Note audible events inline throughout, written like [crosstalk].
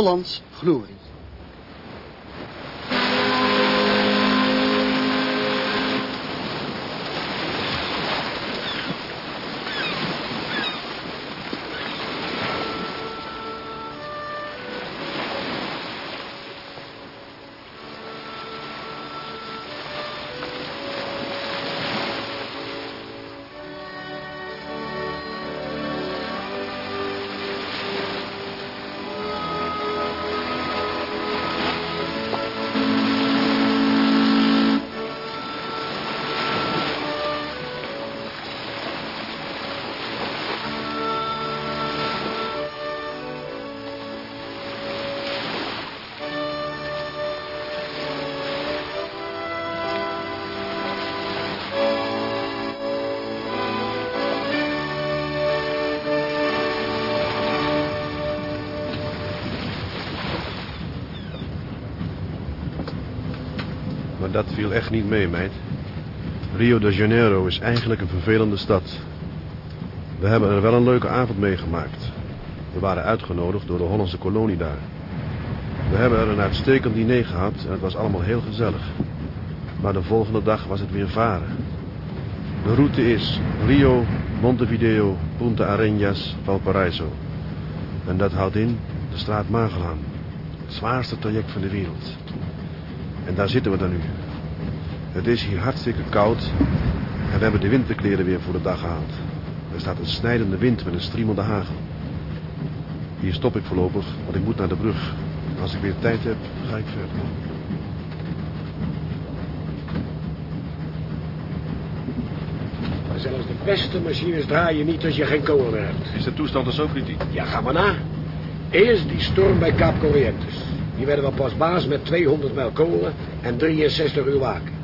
Hollands glorie. Dat viel echt niet mee, meid. Rio de Janeiro is eigenlijk een vervelende stad. We hebben er wel een leuke avond meegemaakt. We waren uitgenodigd door de Hollandse kolonie daar. We hebben er een uitstekend diner gehad en het was allemaal heel gezellig. Maar de volgende dag was het weer varen. De route is Rio, Montevideo, Punta Arenas, Valparaiso. En dat houdt in de straat Magellan. Het zwaarste traject van de wereld. En daar zitten we dan nu. Het is hier hartstikke koud en we hebben de winterkleren weer voor de dag gehaald. Er staat een snijdende wind met een striemelde hagel. Hier stop ik voorlopig, want ik moet naar de brug. Als ik weer tijd heb, ga ik verder. Maar zelfs de beste machines draaien niet als je geen kolen meer hebt. Is de toestand er zo kritiek? Ja, ga maar na. Eerst die storm bij Kaap Corrientes. Die werden we pas baas met 200 mijl kolen en 63 uur waken.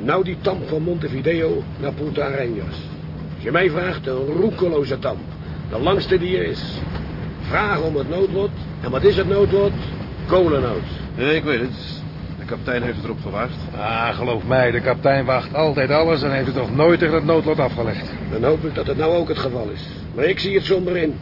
En nou die tamp van Montevideo naar Punta Arenas. Als je mij vraagt, een roekeloze tamp. De langste die er is. Vragen om het noodlot. En wat is het noodlot? Kolennood. Nee, ik weet het. De kapitein heeft het erop gewacht. Ah, geloof mij, de kapitein wacht altijd alles en heeft het nog nooit tegen het noodlot afgelegd. Dan hoop ik dat het nou ook het geval is. Maar ik zie het somber in.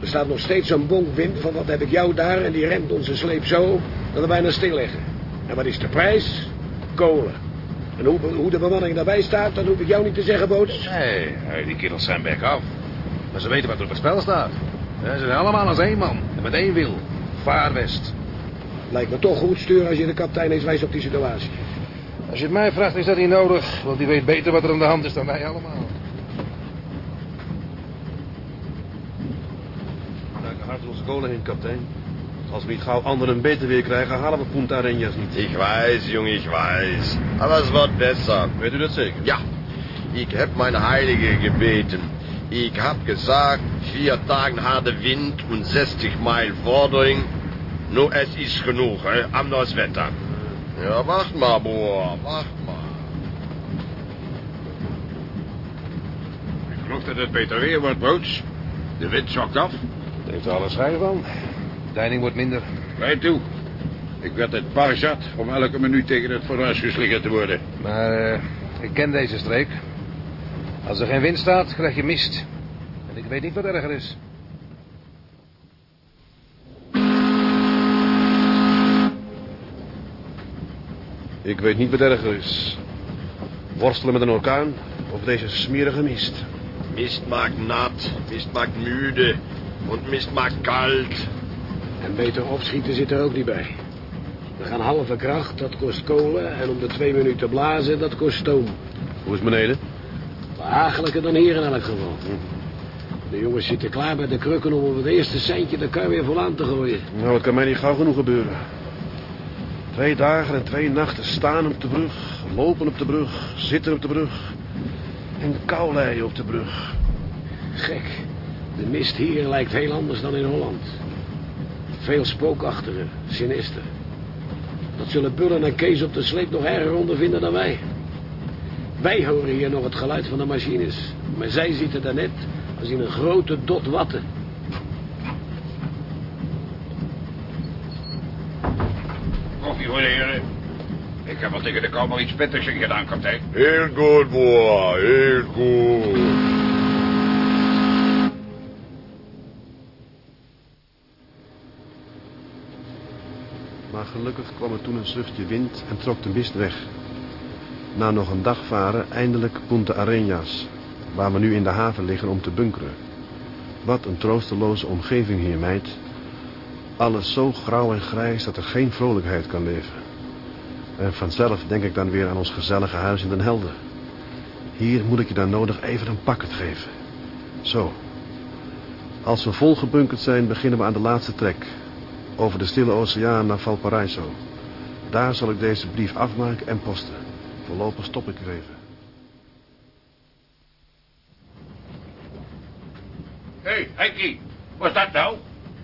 Er staat nog steeds zo'n bonk wind van wat heb ik jou daar... en die remt onze sleep zo dat we bijna stil liggen. En wat is de prijs? Kolen. En hoe, hoe de bemanning daarbij staat, dat hoef ik jou niet te zeggen, Boots. Nee, nee, die kerels zijn bek af. Maar ze weten wat er op het spel staat. Ze zijn allemaal als één man en met één wil. Vaar west. Lijkt me toch goed sturen als je de kapitein eens wijst op die situatie. Als je het mij vraagt, is dat niet nodig. Want die weet beter wat er aan de hand is dan wij allemaal. Duiken hard onze kolen heen, kapitein. Als we niet gauw anderen beter weer krijgen, halen we Punta Arenas niet. Ich weiß, Junge, ich weiß. Aber es wird besser. Weet u dat zeker? Ja, ich hab mein Heilige gebeten. Ich hab gesagt, vier Tagen harde Wind und 60 Meilen Vordering. Nu, es ist genug, hè? Anders Wetter. Ja, wacht maar, broer, wacht maar. Ik geloof dat het beter weer wordt, Boots. De wind zokt af. Dat heeft er alle schijn van. Deining wordt minder. Wij toe. Ik werd het bar zat om elke minuut tegen het fornuis geslingerd te worden. Maar eh, ik ken deze streek. Als er geen wind staat, krijg je mist. En ik weet niet wat erger is. Ik weet niet wat erger is. Worstelen met een orkaan of deze smerige mist. Mist maakt nat, Mist maakt müde und Mist maakt kalt. En beter opschieten zit er ook niet bij. We gaan halve kracht, dat kost kolen. En om de twee minuten blazen, dat kost stoom. Hoe is beneden? Behagelijker dan hier in elk geval. De jongens zitten klaar bij de krukken om op het eerste centje de kar weer vol aan te gooien. Nou, het kan mij niet gauw genoeg gebeuren. Twee dagen en twee nachten staan op de brug, lopen op de brug, zitten op de brug. En kou lijden op de brug. Gek. De mist hier lijkt heel anders dan in Holland. Veel spookachtiger, sinister. Dat zullen Bullen en Kees op de sleep nog erger ondervinden dan wij. Wij horen hier nog het geluid van de machines. Maar zij zitten daar net als in een grote dot watten. Koffie voor de heren. Ik heb al tegen de kou maar iets pittigs in gedaan, kapitein. Heel goed, broer, heel goed. Gelukkig kwam er toen een zuchtje wind en trok de mist weg. Na nog een dag varen, eindelijk Punta Arenas, waar we nu in de haven liggen om te bunkeren. Wat een troosteloze omgeving hier, meid. Alles zo grauw en grijs dat er geen vrolijkheid kan leven. En vanzelf denk ik dan weer aan ons gezellige huis in Den Helder. Hier moet ik je dan nodig even een pakket geven. Zo. Als we vol gebunkerd zijn, beginnen we aan de laatste trek. Over de stille oceaan naar Valparaiso. Daar zal ik deze brief afmaken en posten. Voorlopig stop ik er even. Hé, hey, Henkie, wat is dat nou?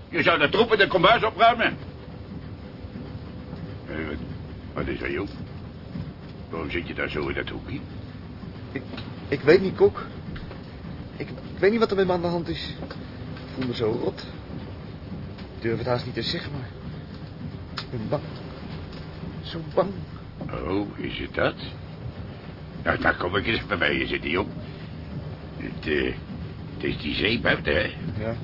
Je zou de troepen de kombuis opruimen. Eh, wat, wat is er, joh? Waarom zit je daar zo in dat hoekje? Ik, ik weet niet, Kok. Ik, ik weet niet wat er met me aan de hand is. Ik voel me zo rot. Ik durf het haast niet te zeggen, maar... Ik ben bang. Zo bang. Oh, is het dat? Nou, dan kom ik eens bij mij zitten, joh. Het, eh, het is die zee buiten, hè? Ja.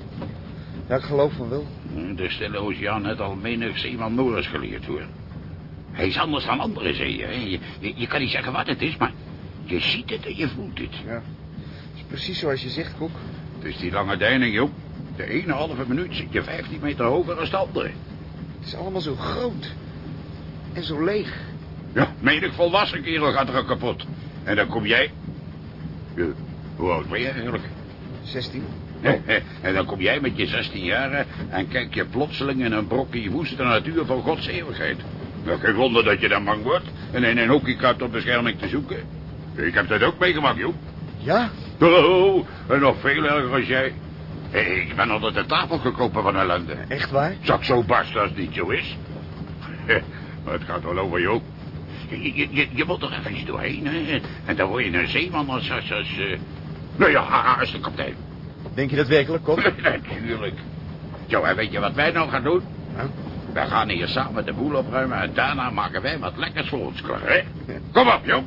Ja, ik geloof van wel. Hm, De stille oceaan heeft al menig zeeman Morris geleerd, hoor. Hij is anders dan andere zeeën, hè. Je, je, je kan niet zeggen wat het is, maar je ziet het en je voelt het. Ja. Het is precies zoals je zegt, Kok. Het is die lange deining, joh. De ene halve minuut zit je 15 meter hoger dan de andere. Het is allemaal zo groot. En zo leeg. Ja, menig volwassen kerel gaat er kapot. En dan kom jij... Ja, hoe oud ben je eigenlijk? 16. En dan kom jij met je 16 jaar en kijk je plotseling in een brokje woeste natuur van Gods eeuwigheid. Nou, geen wonder dat je dan bang wordt en in een hoekje kruipt op bescherming te zoeken. Ik heb dat ook meegemaakt, joh. Ja? Oh, en nog veel erger als jij. Ik ben onder de tafel gekropen van ellende. Echt waar? Zak zo barst als het niet zo is. [laughs] Maar het gaat wel over, joh. Je, je, je, je moet er even doorheen, hè. En dan word je een zeeman als... als, als eh, Nou ja, als de kapitein. Denk je dat werkelijk, Kok? Natuurlijk. [laughs] Zo, en weet je wat wij nou gaan doen? Nou? Wij gaan hier samen de boel opruimen... en daarna maken wij wat lekkers voor ons klaar, hè? Kom op, joh.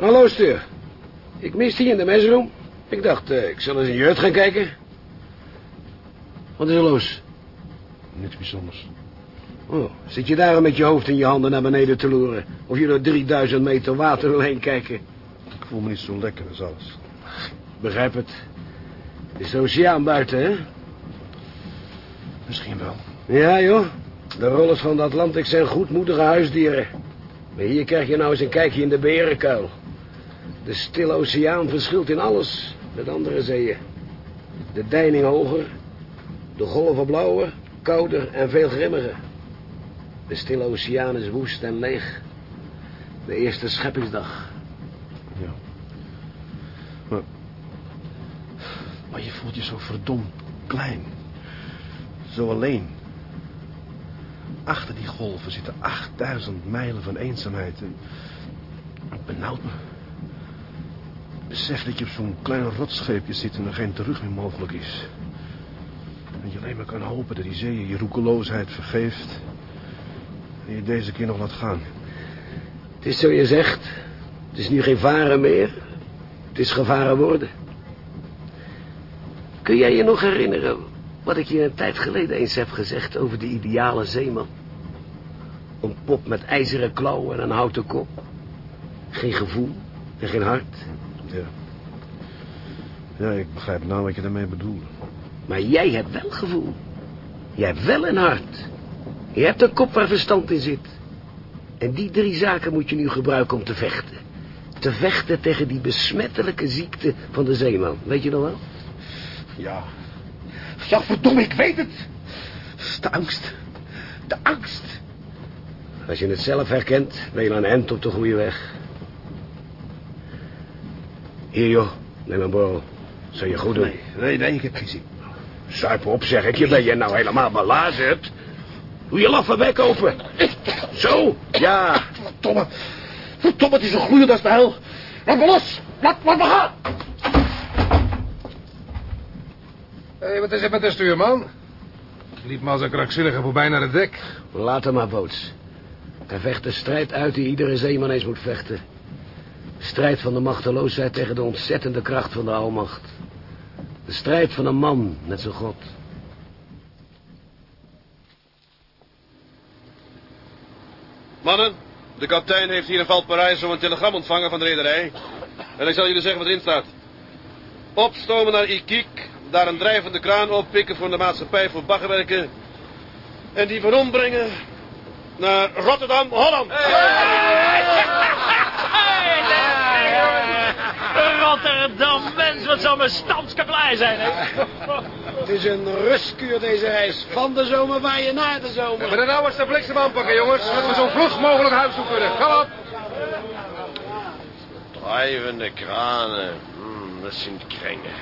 Hallo, stuur. Ik miste je in de mesroom. Ik dacht, eh, ik zal eens in je hut gaan kijken. Wat is er los? Niks bijzonders. Oh, zit je daar met je hoofd in je handen naar beneden te loeren? Of je door 3000 meter water doorheen kijken? Ik voel me niet zo lekker, dat is alles. Begrijp het. Het is de oceaan buiten, hè? Misschien wel. Ja, joh. De rollers van de Atlantic zijn goedmoedige huisdieren. Maar hier krijg je nou eens een kijkje in de berenkuil. De stille oceaan verschilt in alles met andere zeeën. De deining hoger, de golven blauwer, kouder en veel grimmiger. De stille oceaan is woest en leeg. De eerste scheppingsdag. Ja. Maar... Maar je voelt je zo verdomd klein. Zo alleen. Achter die golven zitten 8000 mijlen van eenzaamheid. En... Het benauwt me. Besef dat je op zo'n klein rotscheepje zit en er geen terug meer mogelijk is. En je alleen maar kan hopen dat die zee je roekeloosheid vergeeft. En je deze keer nog laat gaan. Het is zo je zegt. Het is nu geen varen meer. Het is gevaren worden. Kun jij je nog herinneren wat ik je een tijd geleden eens heb gezegd over de ideale zeeman? Een pop met ijzeren klauwen en een houten kop. Geen gevoel en geen hart. Ja. Ja, ik begrijp nou wat je daarmee bedoelt. Maar jij hebt wel gevoel. Jij hebt wel een hart. Je hebt een kop waar verstand in zit. En die drie zaken moet je nu gebruiken om te vechten. Te vechten tegen die besmettelijke ziekte van de zeeman. Weet je nog wel? Ja. Ja, verdomme, ik weet het. De angst. De angst. Als je het zelf herkent, ben je aan een end op de goede weg. Hier, joh. Neem een borrel. Zou je goed doen. Nee, nee, nee, ik heb geen zin. Zuip op, zeg ik je. Ben je nou helemaal belazerd? Doe je laffe bek open. Zo, ja. Verdomme. Verdomme, het is een gloeiend als de hel. Laat me los. Laat, laat me gaan. Hé, hey, wat is er met de stuurman? Liep me als een krankzinnige voorbij naar het dek. Laat hem maar, boots. Hij vecht de strijd uit die iedere zeeman eens moet vechten. Strijd van de machteloosheid tegen de ontzettende kracht van de almacht. De strijd van een man met zijn God. Mannen, de kapitein heeft hier in Valparaiso een telegram ontvangen van de rederij. En ik zal jullie zeggen wat erin staat. Opstomen naar Iquique, daar een drijvende kraan oppikken voor de maatschappij voor baggerwerken. En die van brengen naar Rotterdam, Holland. Rotterdam, mens, wat zou mijn stamskaplaai zijn, hè? Het is een rustkuur deze reis. Van de zomer waar je naar de zomer. Maar de nou eens de bliksem aanpakken, jongens. Dat we zo vlug mogelijk huis toe kunnen. Kom op. Drijvende kranen. Hm, dat zijn kringen.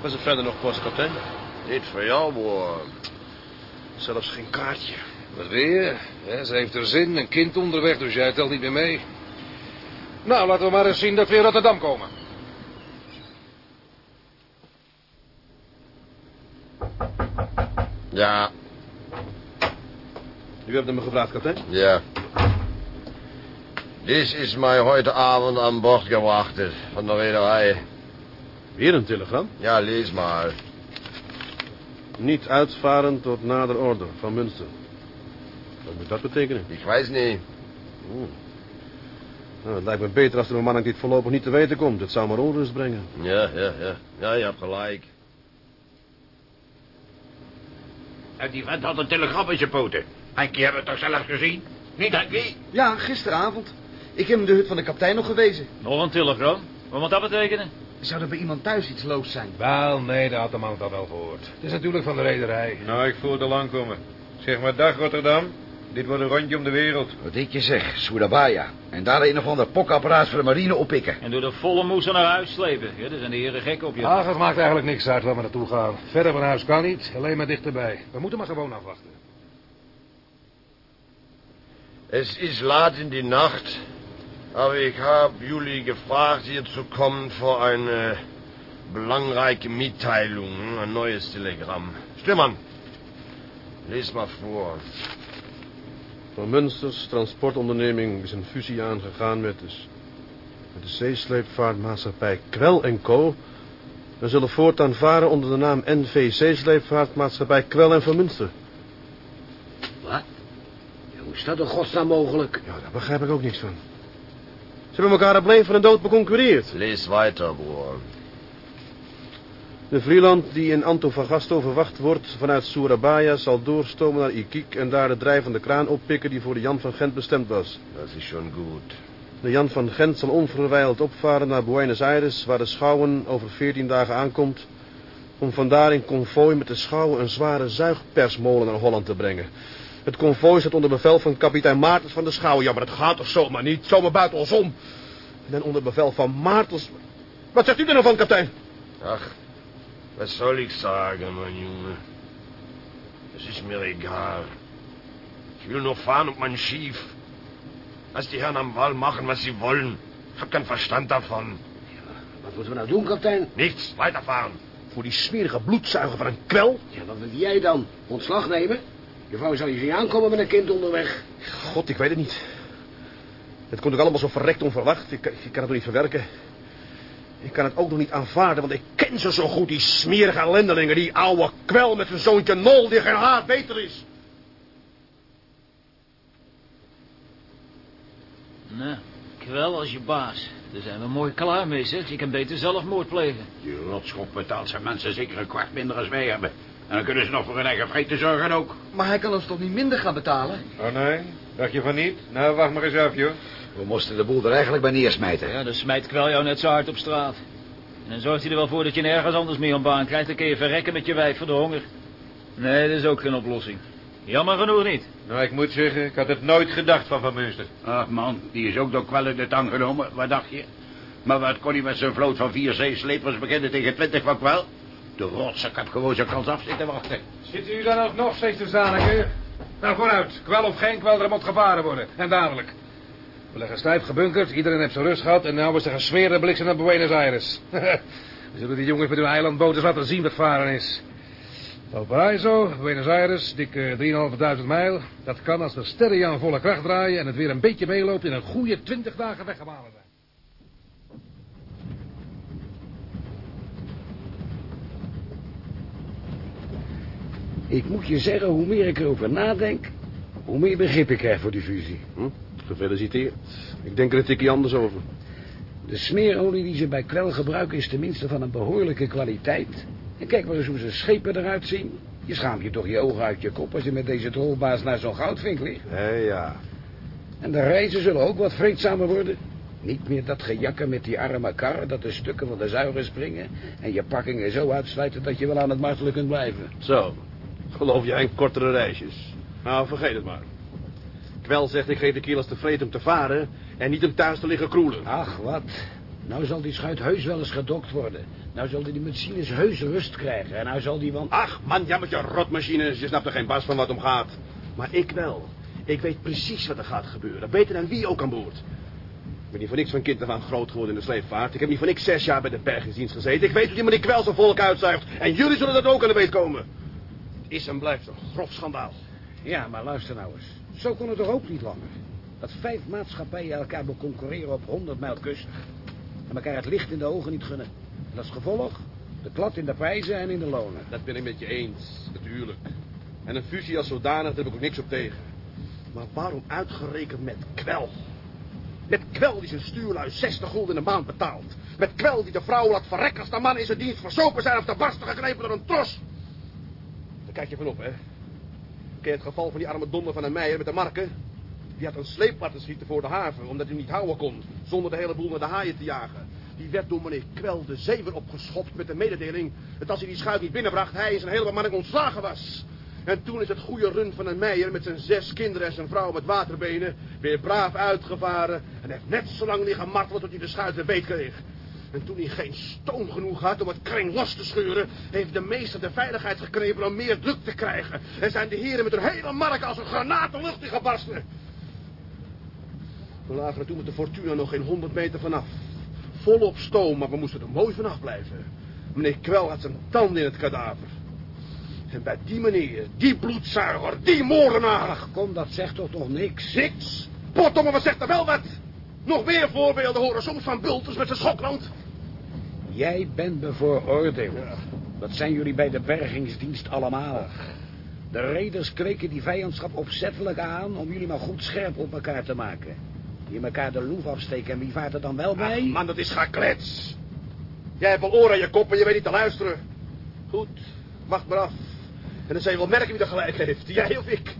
Was er verder nog post, kapitein? Dit voor jou, broer. Zelfs geen kaartje. Wat weer? Ja, ze heeft er zin, een kind onderweg, dus jij telt niet meer mee. Nou, laten we maar eens zien dat we in Rotterdam komen. Ja, U hebt hem gevraagd, kapitein? ja. Dit is mij heute Abend aan boord gebracht van de rederij. Weer een telegram. Ja, lees maar. Niet uitvaren tot nader order van Münster. Wat moet dat betekenen? Ik weet niet. Nou, het lijkt me beter als de bemanning dit voorlopig niet te weten komt. Het zou maar onrust brengen. Ja, ja, ja. Ja, je hebt gelijk. En die vent had een telegram in zijn poten. Henkie hebben we het toch zelf gezien? Niet, Henkie? Ja, gisteravond. Ik heb hem de hut van de kapitein nog gewezen. Nog een telegram. Wat moet dat betekenen? Zou er bij iemand thuis iets los zijn? Wel, nee, daar had de man het al wel gehoord. Het is natuurlijk van de rederij. Nou, ik voel het al aankomen. Zeg maar dag, Rotterdam. Dit wordt een rondje om de wereld. Wat ik je zeg, Surabaya. En daar een of ander pokapparaat voor de marine oppikken. En door de volle moes naar huis slepen. Ja, daar zijn de heren gek op je. Ah, het maakt eigenlijk niks uit waar we naartoe gaan. Verder van huis kan niet, alleen maar dichterbij. We moeten maar gewoon afwachten. Es ist laat in die Nacht, aber ich habe Juli gefragt, hier zu kommen für eine belangrijke Mitteilung, ein neues Telegramm. Stimmann, lees mal vor. Van Münsters transportonderneming is een fusie aangegaan met de, met de zeesleepvaartmaatschappij Kwel en Co. We zullen voortaan varen onder de naam NV Zeesleepvaartmaatschappij Kwel en Van Münster. Wat? Ja, hoe is dat in godsnaam mogelijk? Ja, daar begrijp ik ook niks van. Ze hebben elkaar op leven en dood beconcurreerd. Lees weiter, broer. De Vlieland die in Antofagasto verwacht wordt vanuit Surabaya zal doorstomen naar Iquique en daar de drijvende kraan oppikken die voor de Jan van Gent bestemd was. Dat is schon goed. De Jan van Gent zal onverwijld opvaren naar Buenos Aires, waar de schouwen over veertien dagen aankomt, om vandaar in konvooi met de schouwen een zware zuigpersmolen naar Holland te brengen. Het konvooi staat onder bevel van kapitein Maartens van de Schouwen. Ja, maar dat gaat toch zomaar niet? Zomaar buiten ons om. En onder bevel van Maartens... Wat zegt u er nou van, kapitein? Ach, was soll ich sagen, mein Junge? Es ist mir egal. Ich will nur fahren und mein Schief. Lass die Herren am Wall machen, was sie wollen. Ich hab keinen Verstand davon. Wat moeten we nou doen, kapitein? Nichts, weiterfahren. Voor die smerige bloedzuiger van een kwel? Ja, wat wil jij dan? Ontslag nemen? Je vrouw zal je zien aankomen met een kind onderweg. God, ik weet het niet. Het komt ook allemaal zo verrekt onverwacht. Ik, ik kan het nog niet verwerken. Ik kan het ook nog niet aanvaarden, want ik ken ze zo goed, die smerige ellendelingen. Die oude kwel met zijn zoontje Nol, die geen haar beter is. Nou, kwel als je baas. Daar zijn we mooi klaar mee, zeg. Je kan beter zelfmoord plegen. Die rotschop betaalt zijn mensen zeker een kwart minder als wij hebben. En dan kunnen ze nog voor hun eigen vreten zorgen ook. Maar hij kan ons toch niet minder gaan betalen? Oh nee, dacht je van niet? Nou, wacht maar eens af, joh. We moesten de boel er eigenlijk bij neersmijten. Ja, dan smijt kwel jou net zo hard op straat. En dan zorgt hij er wel voor dat je nergens anders meer een baan krijgt. Dan kun je verrekken met je wijf voor de honger. Nee, dat is ook geen oplossing. Jammer genoeg niet. Nou, ik moet zeggen, ik had het nooit gedacht van Van Münster. Ach man, die is ook door kwel in de tang genomen. Wat dacht je? Maar wat kon hij met zijn vloot van vier zeeslepers beginnen tegen twintig van kwel? De rotzak had gewoon zijn kans af zitten wachten. Zitten u dan ook nog steeds te zaniken? Nou, vooruit. Kwel of geen kwel, er moet gevaren worden. En dadelijk. We leggen stijf gebunkerd, iedereen heeft zijn rust gehad... en nou is er een smeren bliksem naar Buenos Aires. [laughs] We zullen die jongens met hun eilandboten laten zien wat varen is. Valparaiso, Buenos Aires, dikke eh, 3.500 mijl. Dat kan als de sterren aan volle kracht draaien... en het weer een beetje meeloopt in een goede 20 dagen weggemalen zijn. Ik moet je zeggen, hoe meer ik erover nadenk... hoe meer begrip ik krijg voor die fusie. Hm? Gefeliciteerd. Ik denk er een tikje anders over. De smeerolie die ze bij kwel gebruiken is tenminste van een behoorlijke kwaliteit. En kijk maar eens hoe ze schepen eruit zien. Je schaamt je toch je ogen uit je kop als je met deze trolbaas naar zo'n goudvink ligt. Hé, ja. En de reizen zullen ook wat vreedzamer worden. Niet meer dat gejakken met die arme kar, dat de stukken van de zuigen springen... en je pakkingen zo uitsluiten dat je wel aan het martelen kunt blijven. Zo. Geloof jij in kortere reisjes? Nou, vergeet het maar. Kwel zegt ik geef de kilo's tevreden om te varen... en niet om thuis te liggen kroelen. Ach, wat. Nou zal die schuit heus wel eens gedokt worden. Nou zal die machines heus rust krijgen. En nou zal die want... Ach, man, jij met je rotmachines. Je snapt er geen bas van wat om gaat. Maar ik wel. Ik weet precies wat er gaat gebeuren. Beter dan wie ook aan boord. Ik ben niet voor niks van kind af aan groot geworden in de sleepvaart. Ik heb niet voor niks zes jaar bij de bergingsdienst gezeten. Ik weet hoe die meneer Kwel zijn volk uitzuigt. En jullie zullen dat ook aan de weet komen. Het is en blijft een grof schandaal. Ja, maar luister nou eens. Zo kon het toch ook niet langer. Dat vijf maatschappijen elkaar concurreren op 100 mijl kust. En elkaar het licht in de ogen niet gunnen. En dat is gevolg. De klad in de prijzen en in de lonen. Dat ben ik met je eens, natuurlijk. En een fusie als zodanig, daar heb ik ook niks op tegen. Maar waarom uitgerekend met kwel? Met kwel die zijn stuurlui 60 gulden in de maand betaalt. Met kwel die de vrouw laat verrekken als de man in zijn dienst verzopen zijn of de barsten gegrepen door een tros. Daar kijk je van op, hè. Je het geval van die arme donder van een meijer met de marken? Die had een sleep laten schieten voor de haven, omdat hij niet houden kon, zonder de hele boel naar de haaien te jagen. Die werd door meneer Kwel de zeewer opgeschopt met de mededeling dat als hij die schuit niet binnenbracht, hij en zijn hele bemanning ontslagen was. En toen is het goede run van een meijer met zijn zes kinderen en zijn vrouw met waterbenen weer braaf uitgevaren en heeft net zo lang liggen martelen tot hij de schuit weer beet kreeg. En toen hij geen stoom genoeg had om het kring los te scheuren... heeft de meester de veiligheid geknepen om meer druk te krijgen. En zijn de heren met hun hele mark als een granaat de lucht in gebarsten. We lagen er toen met de Fortuna nog geen honderd meter vanaf. Volop stoom, maar we moesten er mooi vanaf blijven. Meneer Kwel had zijn tanden in het kadaver. En bij die meneer, die bloedzuiger, die moordenaar... Ach, kom, dat zegt toch nog niks? Niks? Potdomme, wat zegt er wel wat? Nog meer voorbeelden horen soms van Bulters met zijn schokland. Jij bent bevooroordeeld. Dat zijn jullie bij de bergingsdienst allemaal. De reders kweken die vijandschap opzettelijk aan... om jullie maar goed scherp op elkaar te maken. Die elkaar de loef afsteken en wie vaart er dan wel bij? Ach, man, dat is geklets. Jij hebt wel oren aan je kop en je weet niet te luisteren. Goed, wacht maar af. En dan zal je wel merken wie er gelijk heeft. Jij of ik.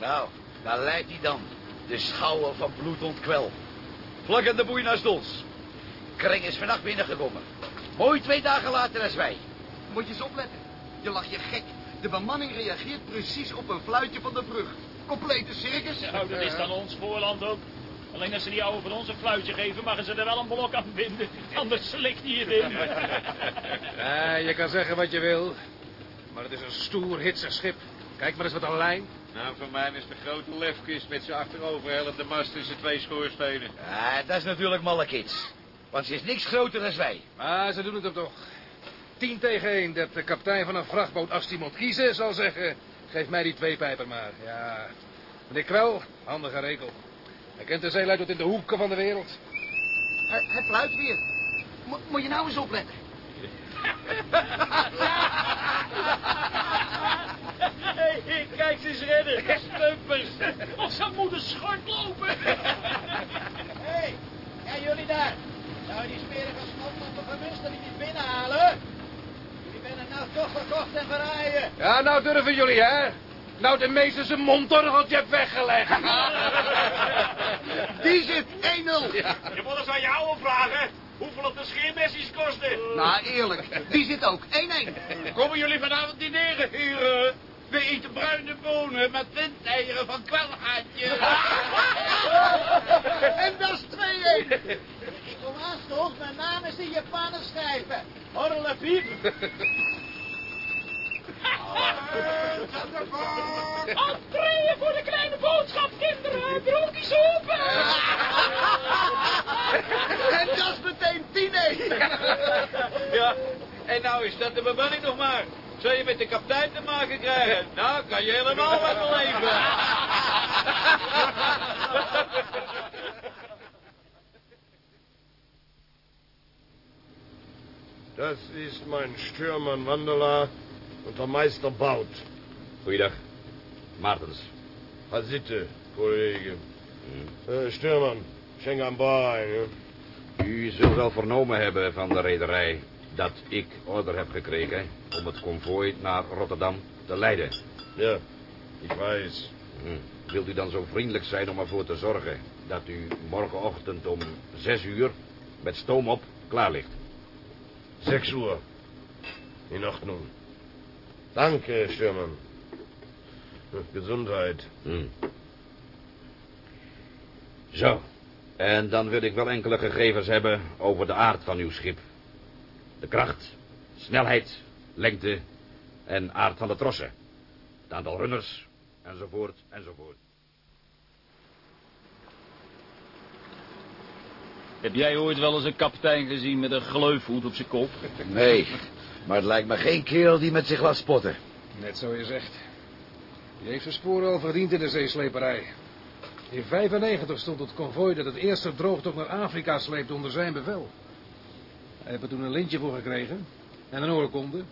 Nou, daar leidt hij dan. De schouwer van bloedondkwel. Vlak aan de boei naast ons. Kring is vannacht binnengekomen. Mooi twee dagen later als wij. Moet je eens opletten. Je lacht je gek. De bemanning reageert precies op een fluitje van de brug. Complete circus. Nou, dat is dan ons voorland ook. Alleen als ze die ouwe van ons een fluitje geven, mogen ze er wel een blok aan binden. Anders slikt hij het in. Ja, je kan zeggen wat je wil. Maar het is een stoer, hitsig schip. Kijk maar eens wat een lijn. Nou, voor mij is de grote lefkist met zijn achteroverhellende mast tussen twee schoorstenen. Ja, dat is natuurlijk malle kids. Want ze is niks groter dan wij. Maar ze doen het hem toch. Tien tegen één, dat de kapitein van een vrachtboot, als die moet kiezen, zal zeggen... Geef mij die twee pijper maar. Ja, meneer Kwel, handige regel. Hij kent de zeelui tot in de hoeken van de wereld. Hij, hij fluit weer. Mo- moet je nou eens opletten. [laughs] Hey, kijk ze [laughs] eens redden. Stumpers. Of ze moeten schort lopen. Hé, [laughs] hey, ja, jullie daar. Zou je die smerige schotlappen gemist dat die niet binnenhalen? Jullie benen nou toch verkocht en verraaien. Ja, nou durven jullie, hè? Nou de meester zijn mondorgeltje heeft weggelegd. [laughs] Die zit 1-0. Je moet eens aan jou vragen. Hoeveel op de scheermessies kosten. Nou, eerlijk. Die zit ook 1-1. Komen jullie vanavond dineren, heren? We eten bruine bonen met windeieren van kwelgaatje. [laughs] En dat is 2-1. Ik kom aanstoch, mijn naam is de Japaner schrijven. Horle piep. Entree voor de kleine boodschap, kinderen. Broekjes open. En dat is meteen 10-1. Ja, en nou is dat de bemanning nog maar. Zou je met de kapitein te maken krijgen? Nou, kan je helemaal wat beleven. Das ist mein Stürmer Wandela und der Meister Baut. Goeiedag. Maartens. Ga zitten, collega. Eh, Stuurman, schenk aan bij. hè. U zult wel vernomen hebben van de rederij dat ik order heb gekregen om het konvooi naar Rotterdam te leiden. Ja, ik weet. Hm. Wilt u dan zo vriendelijk zijn om ervoor te zorgen dat u morgenochtend om zes uur met stoom op klaar ligt? Sechs Uhr. In Ordnung. Danke, Stürman. Gezondheid. Hm. Zo. En dan wil ik wel enkele gegevens hebben over de aard van uw schip. De kracht, snelheid, lengte en aard van de trossen. Het aantal runners, enzovoort, enzovoort. Heb jij ooit wel eens een kapitein gezien met een gleufhoed op zijn kop? Nee, maar het lijkt me geen kerel die met zich laat spotten. Net zo je zegt. Die heeft zijn sporen al verdiend in de zeesleperij. In 95 stond het konvooi dat het eerste droogtocht naar Afrika sleepte onder zijn bevel. Hij heeft er toen een lintje voor gekregen. En een oorkonde.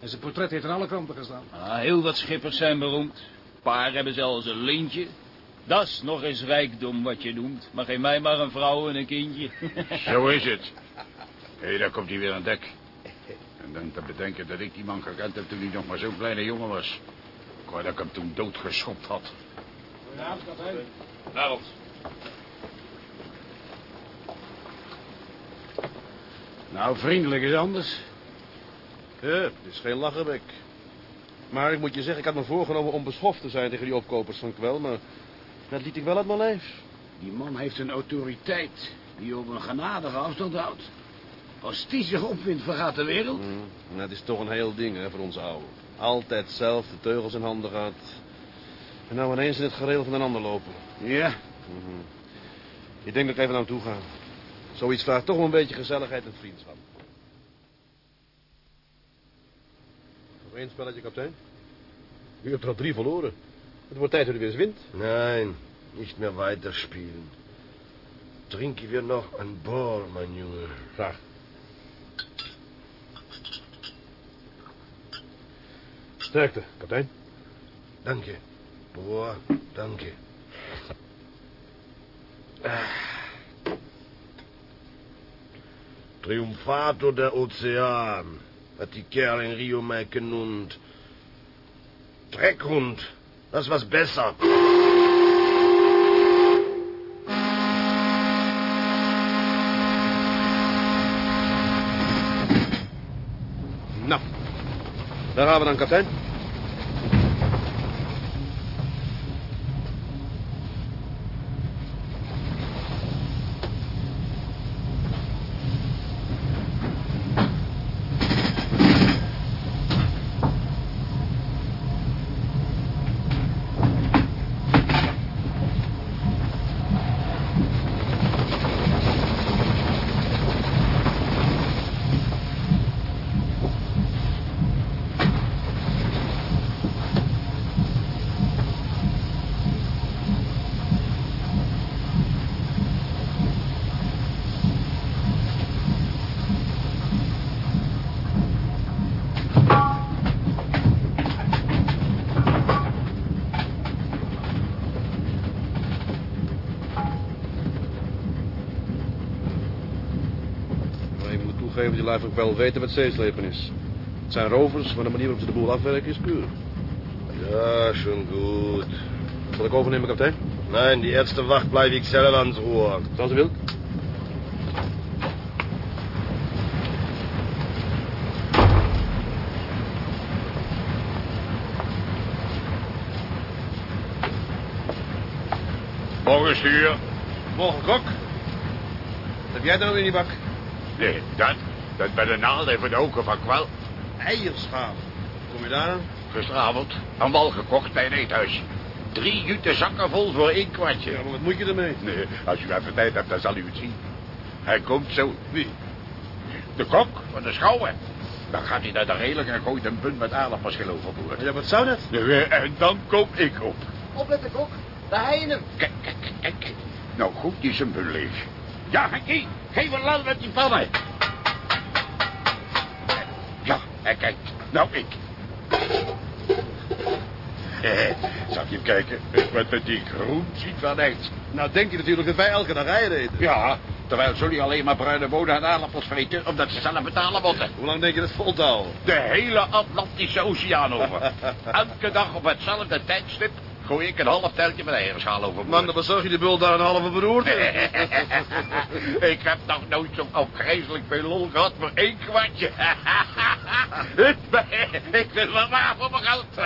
En zijn portret heeft in alle kranten gestaan. Ah, heel wat schippers zijn beroemd. Een paar hebben zelfs een lintje. Dat is nog eens rijkdom wat je noemt. Maar geef mij maar een vrouw en een kindje. [laughs] Zo is het. Hé, daar komt hij weer aan dek. En dan te bedenken dat ik die man gekend heb toen hij nog maar zo'n kleine jongen was. Ik dat ik hem toen doodgeschopt had. Goedenavond, kapitein. Goedenavond. Nou, vriendelijk is anders. Ja, het is geen lachenbek. Maar ik moet je zeggen, ik had me voorgenomen onbeschoft te zijn tegen die opkopers van kwel, maar dat liet ik wel uit mijn lijf. Die man heeft een autoriteit die op een genadige afstand houdt. Als die zich opwindt, vergaat de wereld. Mm, dat is toch een heel ding, hè, voor ons ouwe. Altijd zelf de teugels in handen gaat. En nou ineens in het gereel van een ander lopen. Ja, Mhm. Ik denk dat ik even naar hem toe ga. Zoiets vraagt toch wel een beetje gezelligheid en vriendschap. Nog één spelletje, kapitein. U hebt er al drie verloren. Het wordt tijd dat u weer eens wint. Nein, nicht mehr weiterspielen. Trinken wir noch ein Bohr, mein Junge. Graag. Sterkte, kapitein. Danke. Bohr, danke. Ah. Triumphator der Ozean, hat die Kerl in Rio mal genannt. Dreckhund, das was besser. Nou, daar gaan we dan, kapitein. Ik toegeven, die lui van wel weten wat zeeslepen is. Het zijn rovers, maar de manier waarop ze de boel afwerken is keurig. Ja, schon gut. Zal ik overnemen, kapitein? Nein, die erste Wacht bleibe ich selber ans Ruhr. Zoals u wilt. Morgen stuur. Morgen, kok. Wat heb jij dan in die bak? Nee, dat. Dat bij de naald even de ogen van kwel. Eierschaaf. Kom je daar aan? Gisteravond aan wal gekocht bij een eethuis. Drie jute zakken vol voor één kwartje. Ja, maar wat moet je ermee? Nee, als u even tijd hebt, dan zal u het zien. Hij komt zo. Wie? De kok van de schouwen. Dan gaat hij naar de reling en gooit een punt met aardappelschil overboord. Ja, wat zou dat? Nee, En dan kom ik op. Opletten, kok. Daar hij hem. Kijk, kijk, kijk, kijk. Nou, goed, die is een leeg. Ja, Henkie, geef een lal met die pannen. En kijk, nou ik. Zal ik je kijken met die groen ziet vanuit? Nou denk je natuurlijk dat wij elke dag rijden eten. Ja, terwijl jullie alleen maar bruine bonen en aardappels vreten... omdat ze zelf betalen moeten. Hoe lang denk je dat vol te houden? De hele Atlantische Oceaan over. [laughs] Elke dag op hetzelfde tijdstip gooi ik een half teltje met eierschaal over. Man, dan bezorg je de bul daar een halve beroerte. [laughs] ik heb nog nooit zo afgrijzelijk veel lol gehad voor één kwartje. [laughs] ik wil wel waar voor mijn geld. [laughs]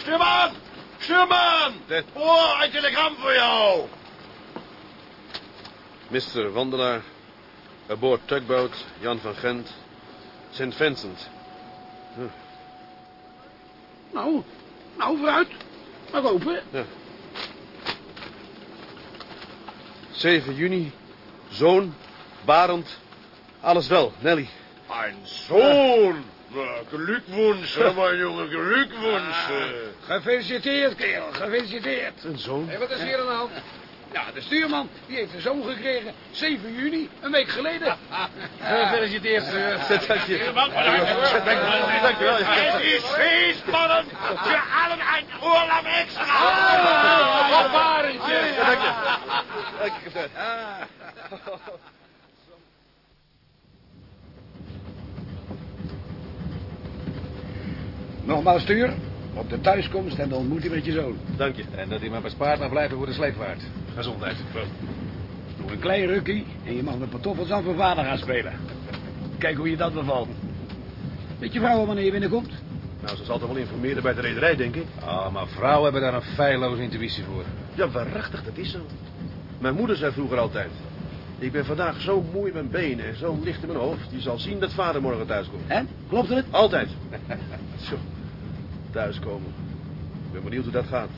Stuurman! Stuurman! Dit. Oh, een telegram voor jou! Mr. Wandelaar, aboard tugboat Jan van Gent, St. Vincent. Nou, nou vooruit. Maar open. 7 juni, zoon, Barend, alles wel, Nelly. Een zoon! Nou, Glückwunsch, hè, mijn jongen, Glückwunsch. Gefeliciteerd, kerel. Gefeliciteerd. Een zoon? Hé, wat is hier aan de hand? Ja, de stuurman, die heeft een zoon gekregen. 7 juni, een week geleden. Gefeliciteerd, sir. Zet dat je. Dankjewel. Het is feest, mannen! Voor allen een oorlog extra! Ah, wat barentje. Ja, dank je. Dank je. Nogmaals, stuur. Op de thuiskomst en de ontmoeting met je zoon. Dank je. En dat hij maar bespaard mag blijven voor de sleepvaart. Gezondheid. Doe een klein rukkie en je mag met pantoffels aan voor vader gaan spelen. Kijk hoe je dat bevalt. Weet je vrouw wanneer je binnenkomt? Nou, ze zal toch wel informeren bij de rederij, denk ik. Ah, maar vrouwen hebben daar een feilloze intuïtie voor. Ja, waarachtig, dat is zo. Mijn moeder zei vroeger altijd... Ik ben vandaag zo moe in mijn benen en zo licht in mijn hoofd. Je zal zien dat vader morgen thuis komt. Hè? Klopt het? Altijd. [laughs] Zo, thuiskomen. Ik ben benieuwd hoe dat gaat.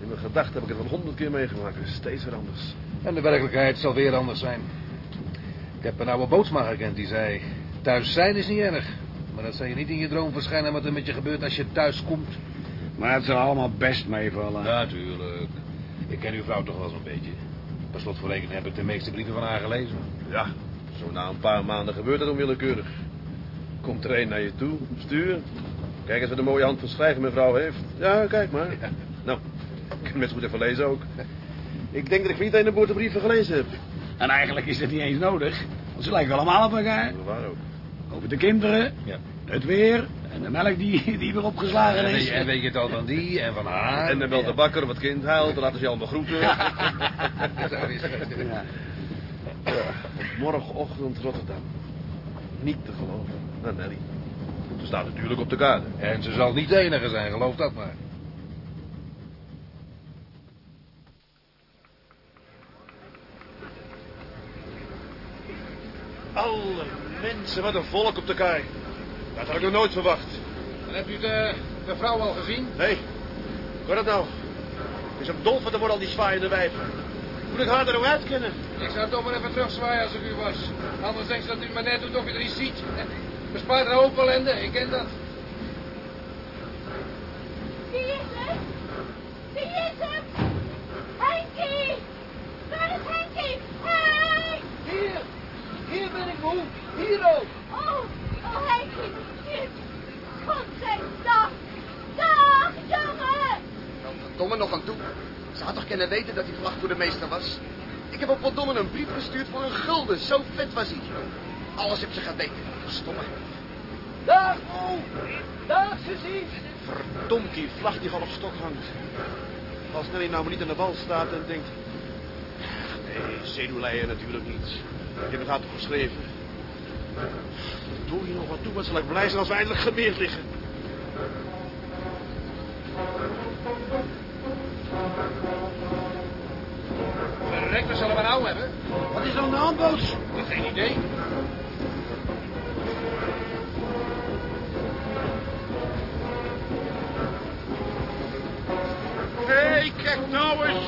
In mijn gedachten heb ik het al honderd keer meegemaakt. Het is steeds weer anders. En de werkelijkheid zal weer anders zijn. Ik heb een oude bootsman gekend die zei... Thuis zijn is niet erg. Maar dat zal je niet in je droom verschijnen wat er met je gebeurt als je thuis komt. Maar het zal allemaal best meevallen. Natuurlijk. Ik ken uw vrouw toch wel zo'n beetje. Per slot voor rekening heb ik de meeste brieven van haar gelezen. Ja, zo na een paar maanden gebeurt dat onwillekeurig. Komt er een naar je toe, stuur. Kijk eens wat een mooie hand van schrijven mevrouw heeft. Ja, kijk maar. Nou, ik kan het goed even lezen ook. Ik denk dat ik niet een de brieven gelezen heb. En eigenlijk is het niet eens nodig. Want ze lijken allemaal op elkaar. Waar ook. Over de kinderen, Ja. het weer en de melk die, die weer opgeslagen is. en weet je het al van die en van haar? En dan belt de bakker of het kind huilt, dan laten ze je allemaal groeten. [laughs] Zo is het. Morgenochtend Rotterdam. Niet te geloven. Nou, Nelly. Ze staat natuurlijk op de kade. En ze zal niet de enige zijn, geloof dat maar. Alle mensen, wat een volk op de kaai. Dat had ik nog nooit verwacht. En hebt u de, de vrouw al gezien? Nee, hoor dat nou? Het is een dol van te worden al die zwaaiende wijven. Moet ik haar er nou uitkennen? Ik zou toch maar even terugzwaaien als ik u was. Anders denkt ze dat u maar net doet of je er iets ziet. Bespaart een hoop ellende, ik ken dat. Wie is het? Wie is het? Henkie! Waar is Henkie? Henk! Hier, hier ben ik moe. Hier ook. Oh, oh Henkie, shit. Godzijdank. Dag, jongen! Nou, verdomme nog aan toe. Ze had toch kunnen weten dat die vlag voor de meester was? Ik heb op verdomme een brief gestuurd voor een gulden. Zo vet was hij. Alles heb ze geweten. Verstomme. Dag, moe. Dag, Suzie. Verdomd, die vlag die gewoon op stok hangt. Als Nelly nou maar niet aan de wal staat en denkt... Nee, zenuwleien natuurlijk niet. Ik heb het toch geschreven. Doe hier nog wat toe, wat zal ik blij zijn als we eindelijk gemeerd liggen. Verrek, we zullen we nou hebben? Wat is er aan de hand, Boos? Geen idee. Kijk nou eens.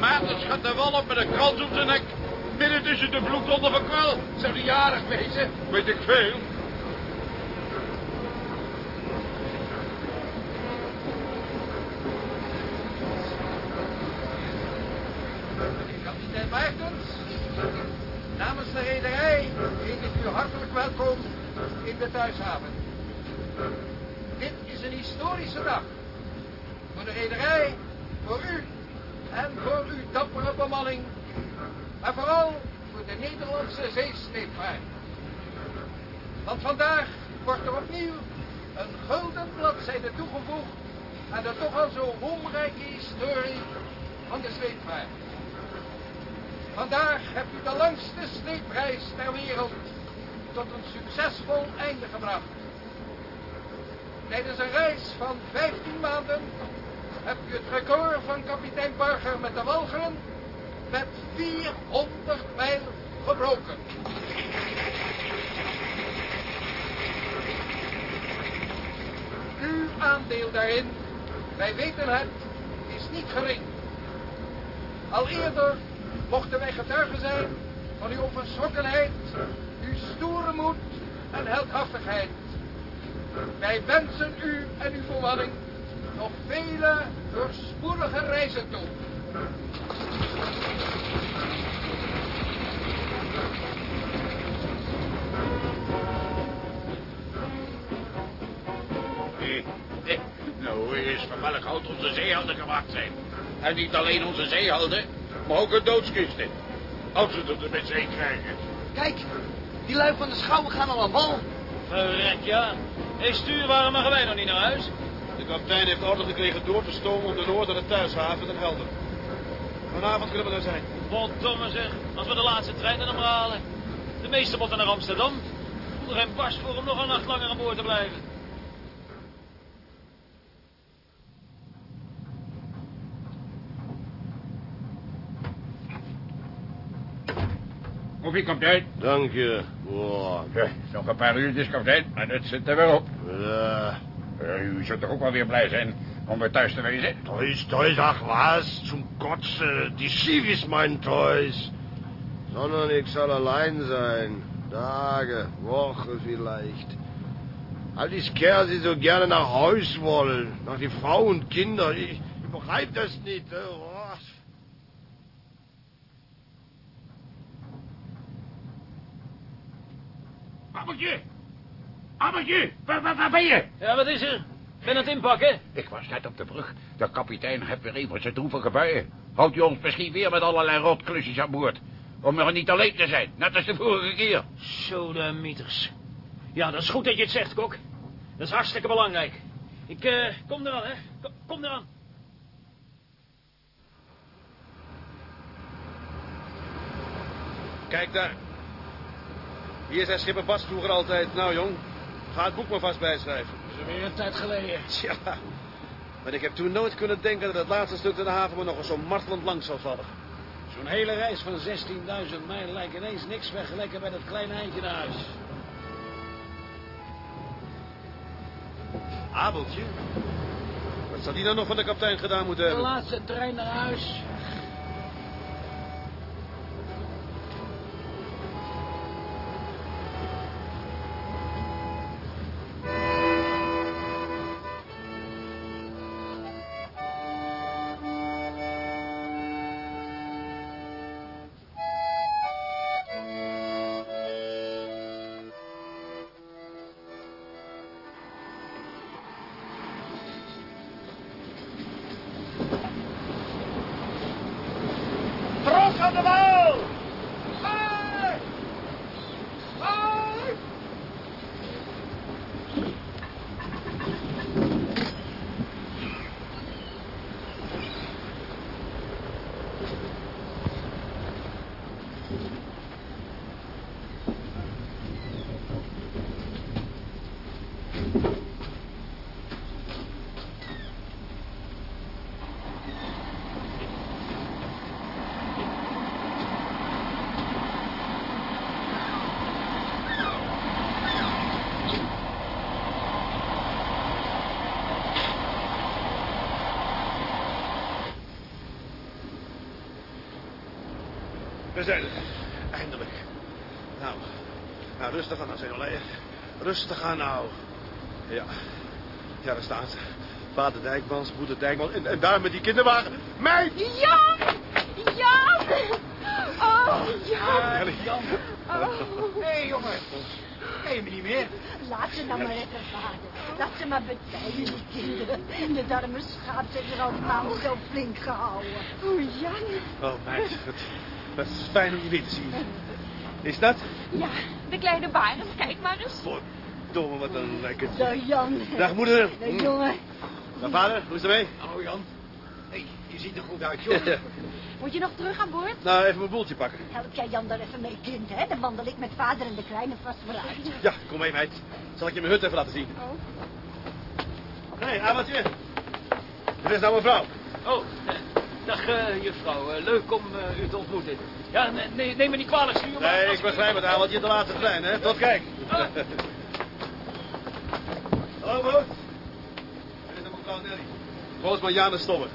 Maarten schat de wal op met een krans op zijn nek. Midden tussen de bloedhonden van kwel. Zou die jarig wezen? Weet ik veel. Sint Maartens, namens de rederij heet ik u hartelijk welkom in de thuishaven. Dit is een historische dag. Voor de rederij, voor u en voor uw dappere bemanning. Maar vooral voor de Nederlandse zeesleepvaart. Want vandaag wordt er opnieuw een gulden bladzijde toegevoegd aan de toch al zo roemrijke historie van de sleepvaart. Vandaag hebt u de langste sleepreis ter wereld tot een succesvol einde gebracht. Tijdens een reis van 15 maanden hebt u het record van kapitein Burger met de Walcheren met 400 mijl gebroken. Uw aandeel daarin, wij weten het, is niet gering. Al eerder mochten wij getuigen zijn van uw onverschrokkenheid, uw stoere moed en heldhaftigheid. Wij wensen u en uw bemanning nog vele voorspoedige reizen toe. Eh, eh, Nou, is van welk hout onze zeehelden gemaakt zijn. En niet alleen onze zeehelden, maar ook hun doodskisten. Als ze het er met zee krijgen. Kijk, die lui van de schouwen gaan al aan wal. Verrek, ja. Hé, stuur, waarom mogen wij nog niet naar huis? De kapitein heeft orde gekregen door te stomen om de Noord naar de thuishaven en Helder. Vanavond kunnen we daar zijn. Potdomme zeg, als we de laatste trein er nog maar halen. De meesten moeten naar Amsterdam. Voel er geen barst voor om nog een nacht langer aan boord te blijven. Koffie, kapitein. Dank je. Wow. Ja, nog een paar uurtjes, kapitein, en het zit er wel op. Ja. Eh, u zult toch ook wel weer blij zijn om weer thuis te wezen? Toys, Toys, ach was, zum Gotze, die Schiff ist mein Toys. Sondern ich soll allein sein. Tage, Woche vielleicht. All die Kerls, die so gerne nach Haus wollen, nach die Frau und Kinder. Ich, ich begreif das nicht. äh, was. Abeltje! Abeltje, waar, waar, waar ben je? Ja, wat is er? Ben het inpakken? Ik was net op de brug. De kapitein heeft weer een van zijn droevige buien. Houdt u ons misschien weer met allerlei rotklusjes aan boord? Om er niet alleen te zijn, net als de vorige keer. Zo de mieters. Ja, dat is goed dat je het zegt, Kok. Dat is hartstikke belangrijk. Ik eh, kom eraan, hè. Kom, kom eraan. Kijk daar. Hier zei schipper Bas vroeger altijd... Nou jong, ga het boek maar vast bijschrijven. Dat is weer een tijd geleden. Tja, maar ik heb toen nooit kunnen denken dat het laatste stuk naar de haven me nog eens zo martelend lang zou vallen. Zo'n hele reis van 16.000 mijl lijkt ineens niks vergeleken bij dat kleine eindje naar huis. Abeltje? Wat zou die dan nog van de kapitein gedaan moeten De hebben? laatste trein naar huis. Zijn er. Eindelijk. Nou, nou rustig aan, Zenolei. Rustig aan nou. Ja, ja, daar staan ze. Vader Dijkmans, moeder Dijkman en, en daar met die kinderwagen. Mij! Jan! Jan! Oh, Jan. Jan. Hé, hey, jongen. Ken je me niet meer? Laat ze nou maar even, vader. Laat ze maar betijen, die kinderen. De arme schaap heeft er allemaal zo flink gehouden. Oh, Jan. Oh, meid, wat, wat is fijn om je weer te zien. Is dat? Ja, de kleine Barend, kijk maar eens. Domme, wat een lekker. Zo, Jan. Dag, moeder. Nee, jongen. Dag, vader. Hoe is het ermee? Oh, Jan. Hey, je ziet er goed uit, joh. [laughs] Moet je nog terug aan boord? nou, even mijn boeltje pakken. Help jij Jan daar even mee, kind, hè? Dan wandel ik met vader en de kleine vast vooruit. Ja, kom mee, meid. Zal ik je mijn hut even laten zien? Oh. Nee, hey, Ameltje. Dit is nou mevrouw. Oh, eh, dag eh, juffrouw. Eh, leuk om eh, u te ontmoeten. Ja, ne- nee, neem me niet kwalijk, stuur maar. Nee, ik begrijp het, Ameltje. De laatste trein, hè? Tot kijk. [laughs] Hallo, Boot. Dit is mevrouw Nelly. Postman Janus Stobbe.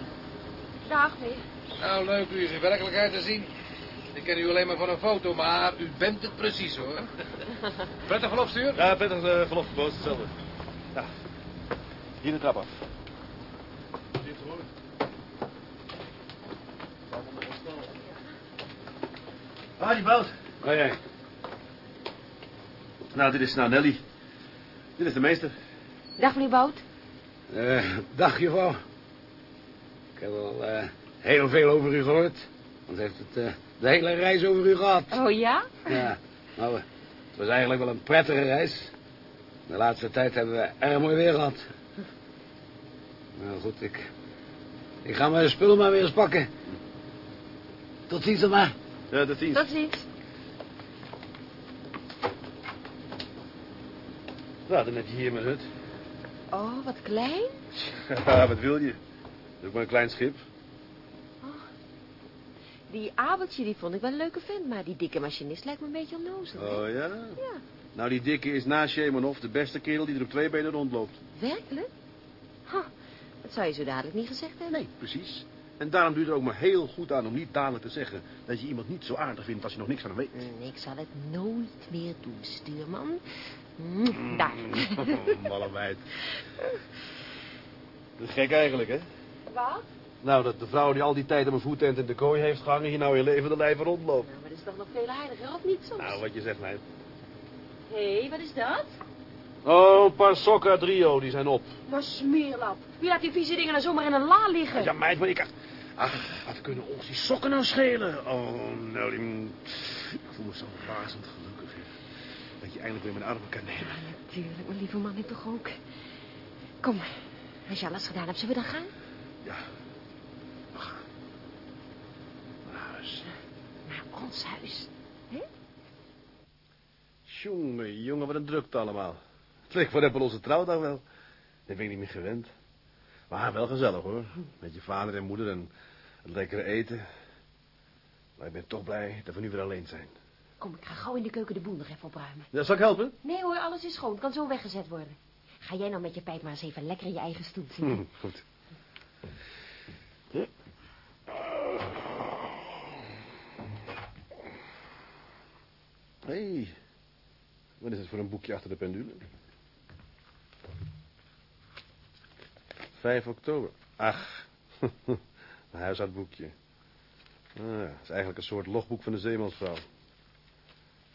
Dag, weer. Nou, leuk u in werkelijkheid te zien. Ik ken u alleen maar van een foto, maar u bent het precies, hoor. [laughs] Prettig verlofstuur? Ja, prettig uh, verlof gepost, hetzelfde. Ja. Hier de trap af. Zit hoor. Ah, die boot. Jij. Nou, dit is nou Nelly. Dit is de meester. Dag, meneer Bout. Eh, dag, juffrouw. Ik heb al eh, heel veel over u gehoord. Want heeft het eh, de hele reis over u gehad. Oh ja? Ja, nou, het was eigenlijk wel een prettige reis. De laatste tijd hebben we erg mooi weer gehad. Nou goed, ik, ik ga mijn spullen maar weer eens pakken. Tot ziens dan maar. Ja, tot ziens. Tot ziens. Nou, dan heb je hier mijn hut. Oh, wat klein. [laughs] Ja, wat wil je? Dat is maar een klein schip. Die Abeltje, die vond ik wel een leuke vent, maar die dikke machinist lijkt me een beetje onnozel. Oh ja? Ja. Nou, die dikke is na Shemanov de beste kerel die er op twee benen rondloopt. Werkelijk? Dat zou je zo dadelijk niet gezegd hebben. Nee, precies. En daarom duurt het er ook maar heel goed aan om niet dadelijk te zeggen... dat je iemand niet zo aardig vindt als je nog niks van hem weet. Ik zal het nooit meer doen, stuurman. Mm, Daar. [laughs] Malle meid. Dat is gek eigenlijk, hè? Wat? Nou, dat de vrouw die al die tijd aan mijn voetent in de kooi heeft gehangen... hier nou in levende lijven rondloopt. Nou, maar dat is toch nog veel aardiger, of niet soms? Nou, wat je zegt, meid. Hé, hey, wat is dat? Oh, een paar sokken uit Rio, die zijn op. Maar smeerlap. Wie laat die vieze dingen nou zomaar in een la liggen? Ja, meid, maar ik... Ach, wat kunnen ons die sokken nou schelen? Oh, nou, die... Ik voel me zo razend gelukkig. hè. Dat je eindelijk weer mijn armen kan nemen. Natuurlijk, mijn lieve man, ik toch ook. Kom, als je alles gedaan hebt, zullen we dan gaan? Ja, we gaan. Naar huis. Naar ons huis. Jongen, jongen, wat een drukte allemaal. Het leek voor op onze trouwdag wel. Dat ben ik niet meer gewend. Maar wel gezellig, hoor. Met je vader en moeder en het lekkere eten. Maar ik ben toch blij dat we nu weer alleen zijn. Kom, ik ga gauw in de keuken de boel nog even opruimen. Ja, zal ik helpen? Nee hoor, alles is schoon. Het kan zo weggezet worden. Ga jij nou met je pijp maar eens even lekker in je eigen stoel zitten. Hm, goed. Hé, hey, wat is het voor een boekje achter de pendule? 5 oktober. Ach, [laughs] een huishoudboekje. Ah, is eigenlijk een soort logboek van de zeemansvrouw.